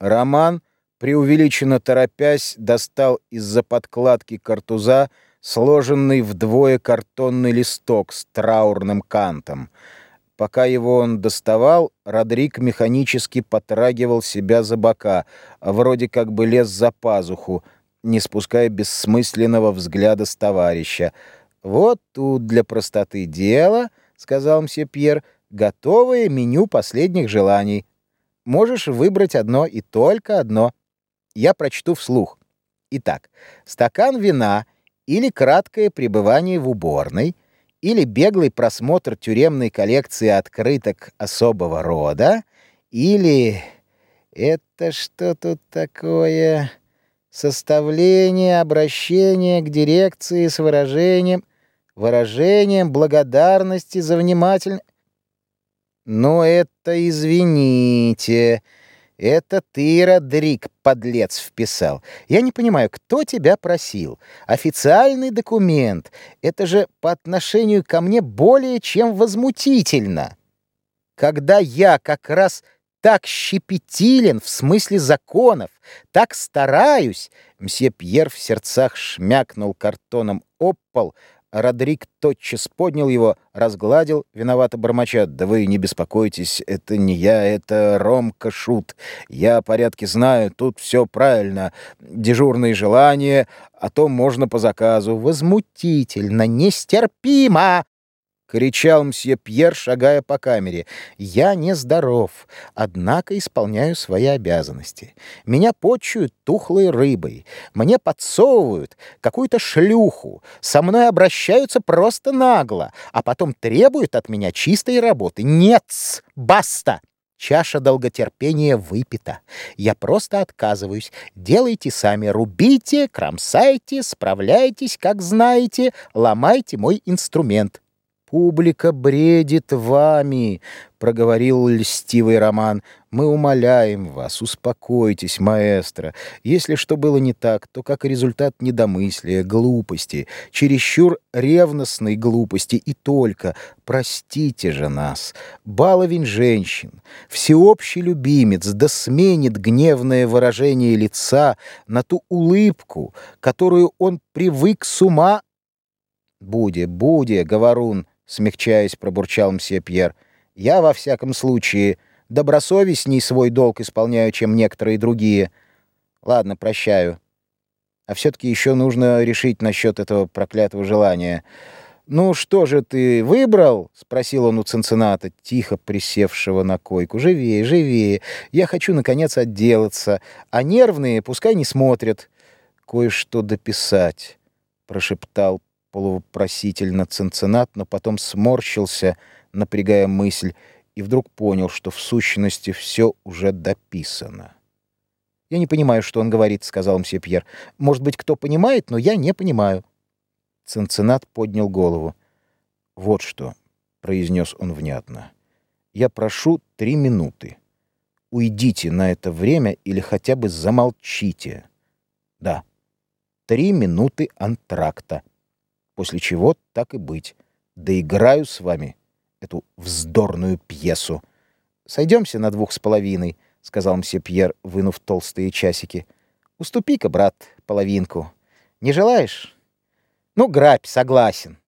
Роман, преувеличенно торопясь, достал из-за подкладки картуза сложенный вдвое картонный листок с траурным кантом. Пока его он доставал, Родрик механически потрагивал себя за бока, вроде как бы лез за пазуху, не спуская бессмысленного взгляда с товарища. «Вот тут для простоты дела», — сказал мсье Пьер, — «готовое меню последних желаний. Можешь выбрать одно и только одно. Я прочту вслух. Итак, стакан вина или краткое пребывание в уборной, или беглый просмотр тюремной коллекции открыток особого рода, или... Это что тут такое? Составление обращения к дирекции с выражением... Выражением благодарности за внимательность... «Ну, это извините. Это ты, Родрик, подлец, вписал. Я не понимаю, кто тебя просил? Официальный документ. Это же по отношению ко мне более чем возмутительно. Когда я как раз так щепетилен в смысле законов, так стараюсь...» Мсье Пьер в сердцах шмякнул картоном об пол, Родрик тотчас поднял его, разгладил, виновато бормоча. «Да вы не беспокойтесь, это не я, это Ромка Шут. Я о порядке знаю, тут все правильно. Дежурные желания, а то можно по заказу. Возмутительно, нестерпимо!» — кричал мсье Пьер, шагая по камере. «Я нездоров, однако исполняю свои обязанности. Меня почуют тухлой рыбой, мне подсовывают какую-то шлюху, со мной обращаются просто нагло, а потом требуют от меня чистой работы. Нет, баста!» Чаша долготерпения выпита. Я просто отказываюсь. Делайте сами, рубите, кромсайте, справляйтесь, как знаете, ломайте мой инструмент. «Публика бредит вами», — проговорил льстивый Роман. «Мы умоляем вас, успокойтесь, маэстро. Если что было не так, то как результат недомыслия, глупости, чересчур ревностной глупости и только. Простите же нас. Баловень женщин, всеобщий любимец, да сменит гневное выражение лица на ту улыбку, которую он привык с ума «Буде, буде, говорун!» Смягчаясь, пробурчал мсье Пьер. «Я, во всяком случае, добросовестней свой долг исполняю, чем некоторые другие. Ладно, прощаю. А все-таки еще нужно решить насчет этого проклятого желания. «Ну что же ты выбрал?» — спросил он у Цинцината, тихо присевшего на койку. «Живее, живее. Я хочу, наконец, отделаться. А нервные пускай не смотрят. Кое-что дописать», — прошептал полупросительно Ценцинат, но потом сморщился, напрягая мысль, и вдруг понял, что в сущности все уже дописано. «Я не понимаю, что он говорит», — сказал мсье Пьер. «Может быть, кто понимает, но я не понимаю». Ценцинат поднял голову. «Вот что», — произнес он внятно. «Я прошу три минуты. Уйдите на это время или хотя бы замолчите. Да, три минуты антракта после чего, так и быть, доиграю с вами эту вздорную пьесу. «Сойдемся на двух с половиной», — сказал мсье Пьер, вынув толстые часики. «Уступи-ка, брат, половинку. Не желаешь?» «Ну, грабь, согласен.